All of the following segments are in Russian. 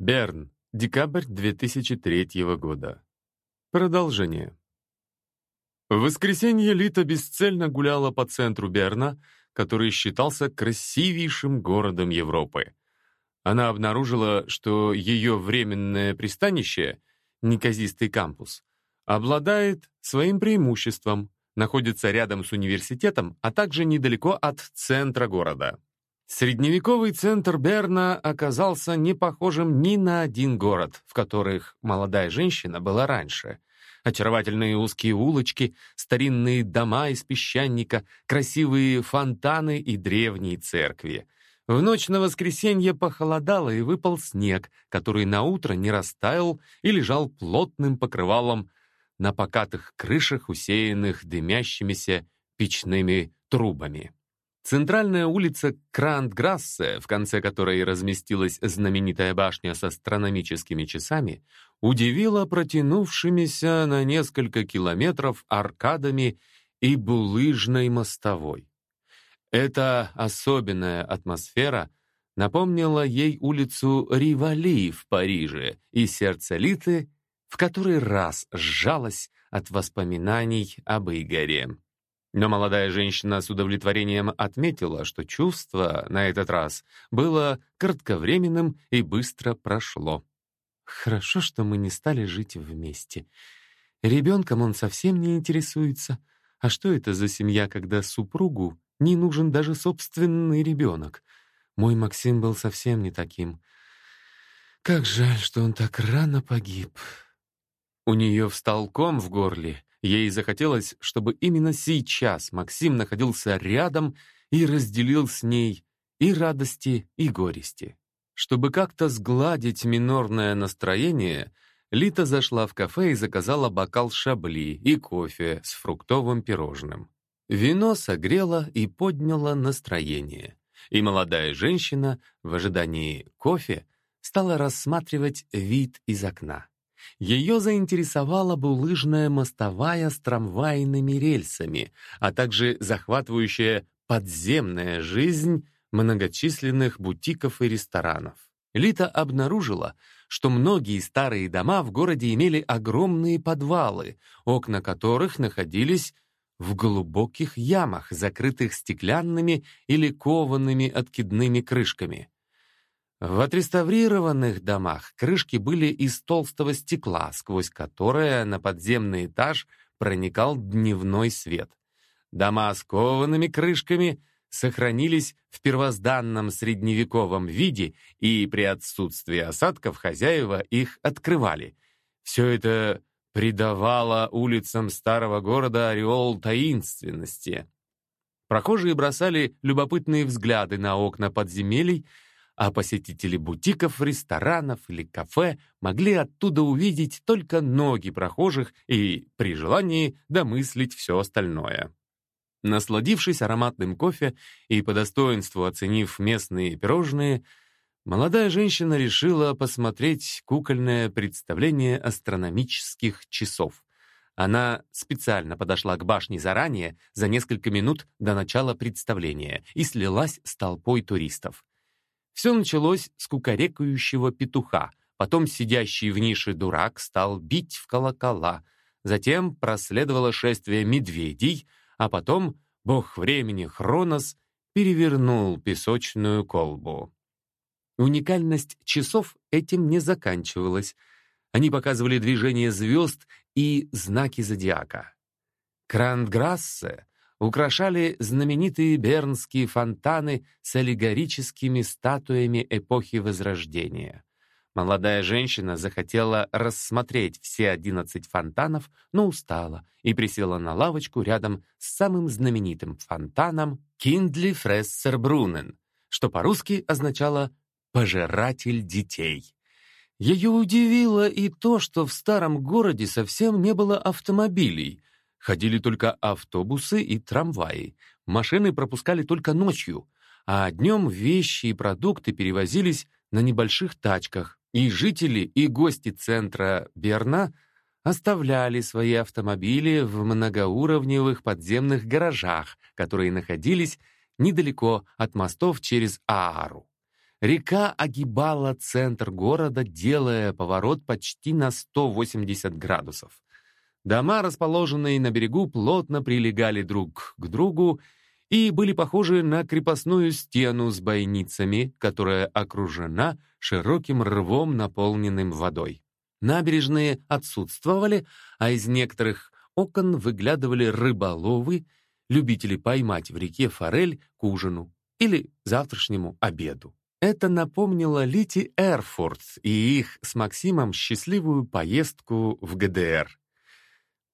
Берн. Декабрь 2003 года. Продолжение. В воскресенье Лита бесцельно гуляла по центру Берна, который считался красивейшим городом Европы. Она обнаружила, что ее временное пристанище, неказистый кампус, обладает своим преимуществом, находится рядом с университетом, а также недалеко от центра города. Средневековый центр Берна оказался не похожим ни на один город, в которых молодая женщина была раньше. Очаровательные узкие улочки, старинные дома из песчаника, красивые фонтаны и древние церкви. В ночь на воскресенье похолодало и выпал снег, который на утро не растаял и лежал плотным покрывалом на покатых крышах, усеянных дымящимися печными трубами. Центральная улица Крандграссе, в конце которой разместилась знаменитая башня с астрономическими часами, удивила протянувшимися на несколько километров аркадами и булыжной мостовой. Эта особенная атмосфера напомнила ей улицу Ривали в Париже, и сердце Литы в который раз сжалось от воспоминаний об Игоре. Но молодая женщина с удовлетворением отметила, что чувство на этот раз было кратковременным и быстро прошло. Хорошо, что мы не стали жить вместе. Ребенком он совсем не интересуется. А что это за семья, когда супругу не нужен даже собственный ребенок? Мой Максим был совсем не таким. Как жаль, что он так рано погиб. У нее встал ком в горле, Ей захотелось, чтобы именно сейчас Максим находился рядом и разделил с ней и радости, и горести. Чтобы как-то сгладить минорное настроение, Лита зашла в кафе и заказала бокал шабли и кофе с фруктовым пирожным. Вино согрело и подняло настроение, и молодая женщина в ожидании кофе стала рассматривать вид из окна. Ее заинтересовала булыжная мостовая с трамвайными рельсами, а также захватывающая подземная жизнь многочисленных бутиков и ресторанов. Лита обнаружила, что многие старые дома в городе имели огромные подвалы, окна которых находились в глубоких ямах, закрытых стеклянными или коваными откидными крышками. В отреставрированных домах крышки были из толстого стекла, сквозь которое на подземный этаж проникал дневной свет. Дома с коваными крышками сохранились в первозданном средневековом виде, и при отсутствии осадков хозяева их открывали. Все это придавало улицам старого города ореол таинственности. Прохожие бросали любопытные взгляды на окна подземелий, а посетители бутиков, ресторанов или кафе могли оттуда увидеть только ноги прохожих и, при желании, домыслить все остальное. Насладившись ароматным кофе и по достоинству оценив местные пирожные, молодая женщина решила посмотреть кукольное представление астрономических часов. Она специально подошла к башне заранее, за несколько минут до начала представления, и слилась с толпой туристов. Все началось с кукарекающего петуха, потом сидящий в нише дурак стал бить в колокола, затем проследовало шествие медведей, а потом бог времени Хронос перевернул песочную колбу. Уникальность часов этим не заканчивалась. Они показывали движение звезд и знаки зодиака. Крандграссе украшали знаменитые бернские фонтаны с аллегорическими статуями эпохи Возрождения. Молодая женщина захотела рассмотреть все одиннадцать фонтанов, но устала и присела на лавочку рядом с самым знаменитым фонтаном Киндли Фрессербрунен, что по-русски означало «пожиратель детей». Ее удивило и то, что в старом городе совсем не было автомобилей, Ходили только автобусы и трамваи. Машины пропускали только ночью, а днем вещи и продукты перевозились на небольших тачках, и жители и гости центра Берна оставляли свои автомобили в многоуровневых подземных гаражах, которые находились недалеко от мостов через Аару. Река огибала центр города, делая поворот почти на 180 градусов. Дома, расположенные на берегу, плотно прилегали друг к другу и были похожи на крепостную стену с бойницами, которая окружена широким рвом, наполненным водой. Набережные отсутствовали, а из некоторых окон выглядывали рыболовы, любители поймать в реке форель к ужину или завтрашнему обеду. Это напомнило Лити Эрфурт и их с Максимом счастливую поездку в ГДР.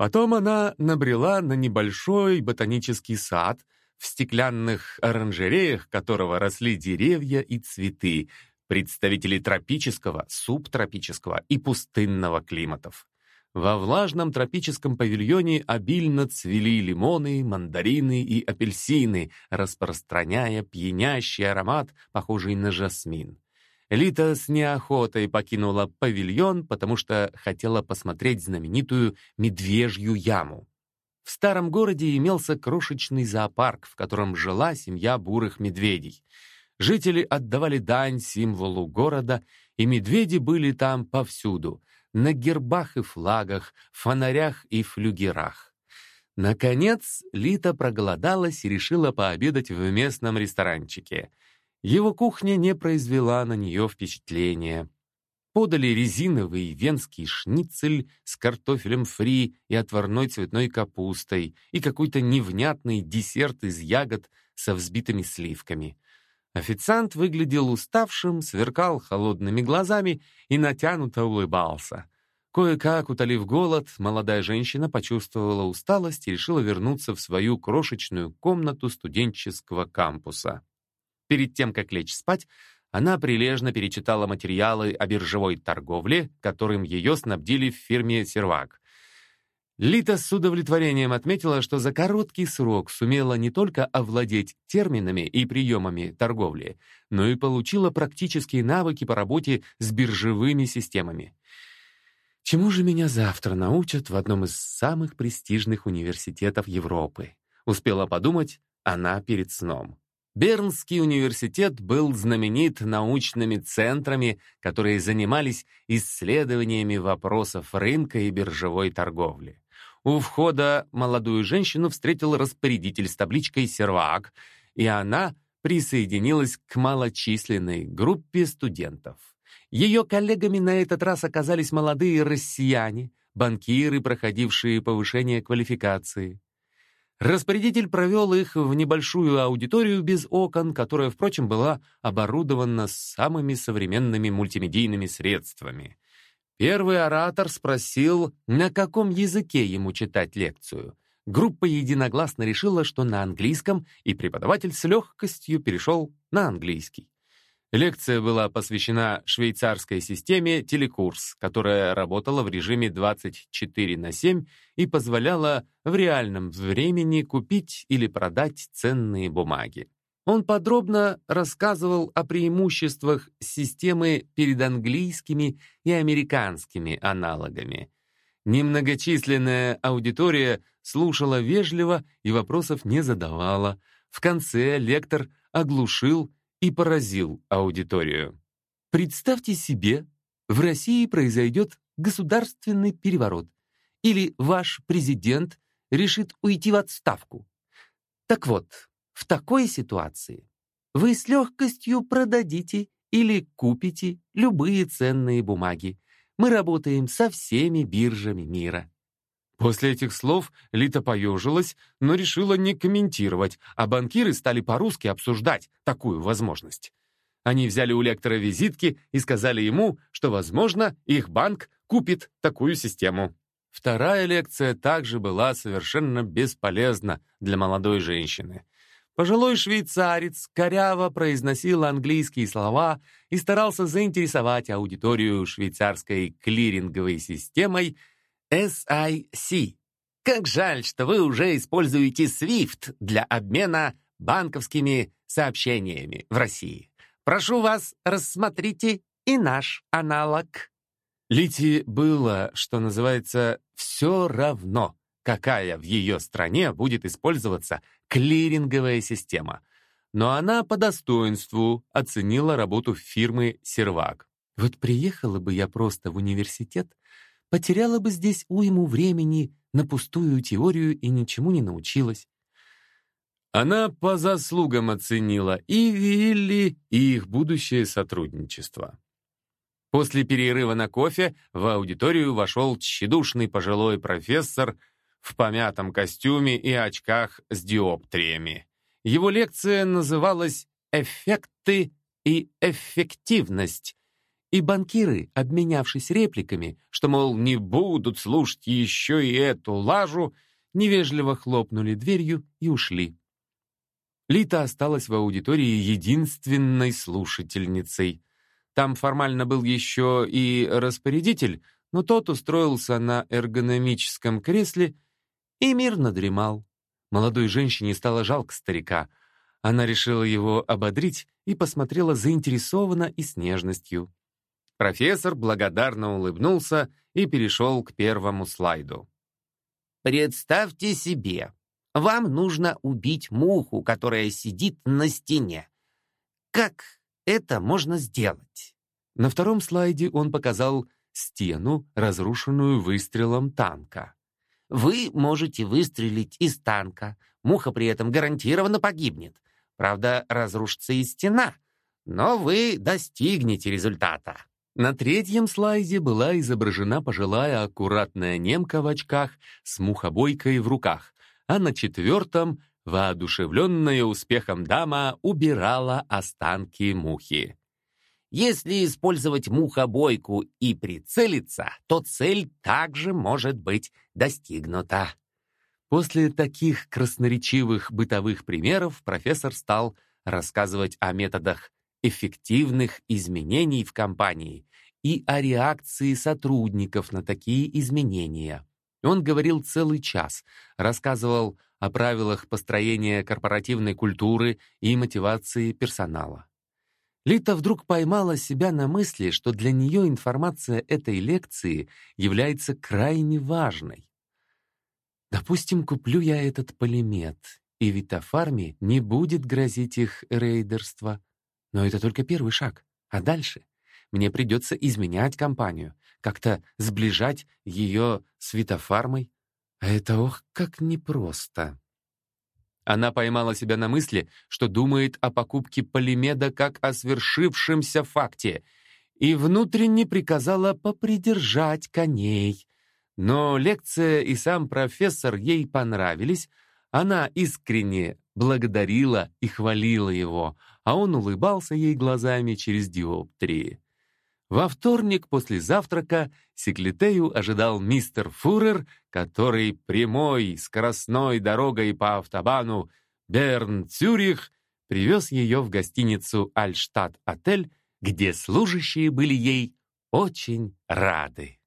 Потом она набрела на небольшой ботанический сад, в стеклянных оранжереях которого росли деревья и цветы, представители тропического, субтропического и пустынного климатов. Во влажном тропическом павильоне обильно цвели лимоны, мандарины и апельсины, распространяя пьянящий аромат, похожий на жасмин. Лита с неохотой покинула павильон, потому что хотела посмотреть знаменитую «Медвежью яму». В старом городе имелся крошечный зоопарк, в котором жила семья бурых медведей. Жители отдавали дань символу города, и медведи были там повсюду — на гербах и флагах, фонарях и флюгерах. Наконец, Лита проголодалась и решила пообедать в местном ресторанчике. Его кухня не произвела на нее впечатления. Подали резиновый венский шницель с картофелем фри и отварной цветной капустой и какой-то невнятный десерт из ягод со взбитыми сливками. Официант выглядел уставшим, сверкал холодными глазами и натянуто улыбался. Кое-как, утолив голод, молодая женщина почувствовала усталость и решила вернуться в свою крошечную комнату студенческого кампуса. Перед тем, как лечь спать, она прилежно перечитала материалы о биржевой торговле, которым ее снабдили в фирме «Сервак». Лита с удовлетворением отметила, что за короткий срок сумела не только овладеть терминами и приемами торговли, но и получила практические навыки по работе с биржевыми системами. Чему же меня завтра научат в одном из самых престижных университетов Европы? Успела подумать она перед сном. Бернский университет был знаменит научными центрами, которые занимались исследованиями вопросов рынка и биржевой торговли. У входа молодую женщину встретил распорядитель с табличкой «Сервак», и она присоединилась к малочисленной группе студентов. Ее коллегами на этот раз оказались молодые россияне, банкиры, проходившие повышение квалификации. Распорядитель провел их в небольшую аудиторию без окон, которая, впрочем, была оборудована самыми современными мультимедийными средствами. Первый оратор спросил, на каком языке ему читать лекцию. Группа единогласно решила, что на английском, и преподаватель с легкостью перешел на английский. Лекция была посвящена швейцарской системе «Телекурс», которая работала в режиме 24 на 7 и позволяла в реальном времени купить или продать ценные бумаги. Он подробно рассказывал о преимуществах системы перед английскими и американскими аналогами. Немногочисленная аудитория слушала вежливо и вопросов не задавала. В конце лектор оглушил и поразил аудиторию. Представьте себе, в России произойдет государственный переворот, или ваш президент решит уйти в отставку. Так вот, в такой ситуации вы с легкостью продадите или купите любые ценные бумаги. Мы работаем со всеми биржами мира. После этих слов Лита поежилась, но решила не комментировать, а банкиры стали по-русски обсуждать такую возможность. Они взяли у лектора визитки и сказали ему, что, возможно, их банк купит такую систему. Вторая лекция также была совершенно бесполезна для молодой женщины. Пожилой швейцарец коряво произносил английские слова и старался заинтересовать аудиторию швейцарской клиринговой системой SIC. Как жаль, что вы уже используете SWIFT для обмена банковскими сообщениями в России. Прошу вас, рассмотрите и наш аналог. Лити было, что называется, все равно, какая в ее стране будет использоваться клиринговая система. но она по достоинству оценила работу фирмы «Сервак». «Вот приехала бы я просто в университет, потеряла бы здесь уйму времени на пустую теорию и ничему не научилась. Она по заслугам оценила и Вилли, и их будущее сотрудничество. После перерыва на кофе в аудиторию вошел тщедушный пожилой профессор в помятом костюме и очках с диоптриями. Его лекция называлась «Эффекты и эффективность», и банкиры, обменявшись репликами, что, мол, не будут слушать еще и эту лажу, невежливо хлопнули дверью и ушли. Лита осталась в аудитории единственной слушательницей. Там формально был еще и распорядитель, но тот устроился на эргономическом кресле и мирно дремал. Молодой женщине стало жалко старика. Она решила его ободрить и посмотрела заинтересованно и с нежностью. Профессор благодарно улыбнулся и перешел к первому слайду. «Представьте себе, вам нужно убить муху, которая сидит на стене. Как это можно сделать?» На втором слайде он показал стену, разрушенную выстрелом танка. Вы можете выстрелить из танка. Муха при этом гарантированно погибнет. Правда, разрушится и стена, но вы достигнете результата. На третьем слайде была изображена пожилая аккуратная немка в очках с мухобойкой в руках, а на четвертом воодушевленная успехом дама убирала останки мухи. Если использовать мухобойку и прицелиться, то цель также может быть достигнута. После таких красноречивых бытовых примеров профессор стал рассказывать о методах эффективных изменений в компании и о реакции сотрудников на такие изменения. Он говорил целый час, рассказывал о правилах построения корпоративной культуры и мотивации персонала. Лита вдруг поймала себя на мысли, что для нее информация этой лекции является крайне важной. Допустим, куплю я этот полимет, и Витофарме не будет грозить их рейдерство. Но это только первый шаг. А дальше? Мне придется изменять компанию, как-то сближать ее с Витофармой. А это ох, как непросто. Она поймала себя на мысли, что думает о покупке полимеда как о свершившемся факте, и внутренне приказала попридержать коней. Но лекция и сам профессор ей понравились, она искренне благодарила и хвалила его, а он улыбался ей глазами через диоптрии. Во вторник после завтрака Секлитею ожидал мистер Фурер, который прямой скоростной дорогой по автобану Берн-Цюрих привез ее в гостиницу Альштадт-отель, где служащие были ей очень рады.